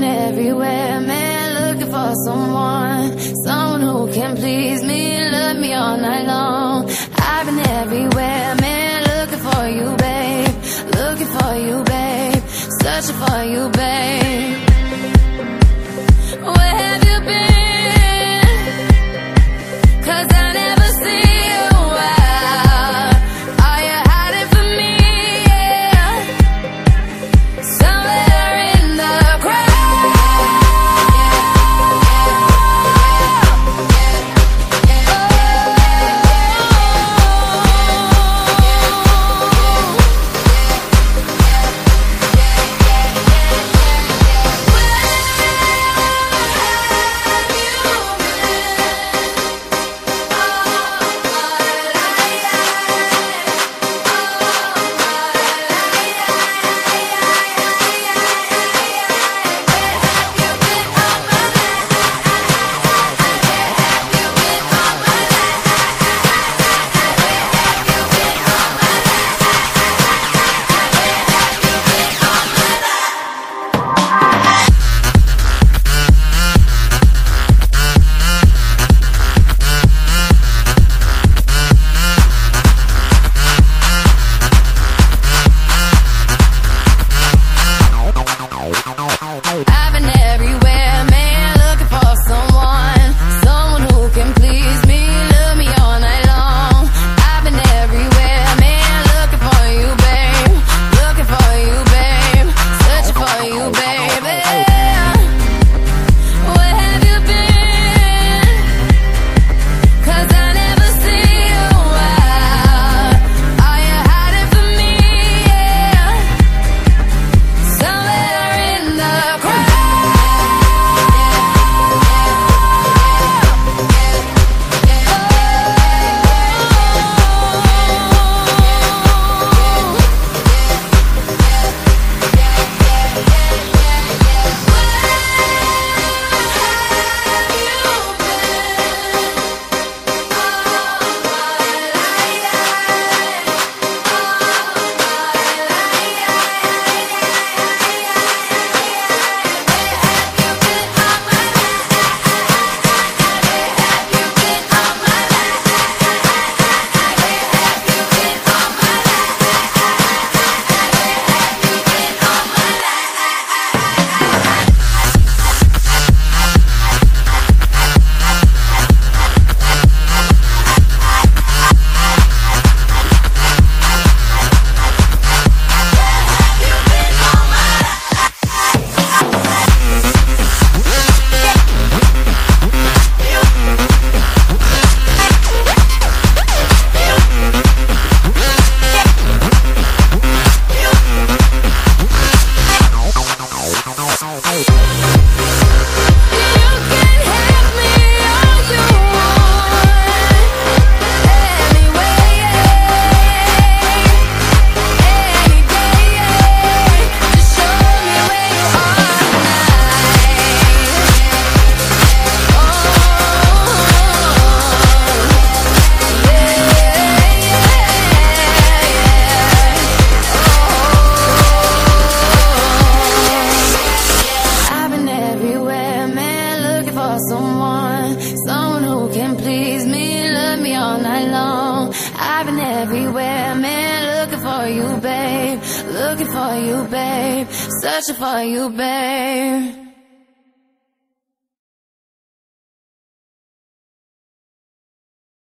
been everywhere, man, looking for someone, someone who can please me, love me all night long. I've been everywhere, man, looking for you, babe, looking for you, babe, searching for you, babe. All night long. I've been everywhere, man, looking for you, babe, looking for you, babe, searching for you, babe.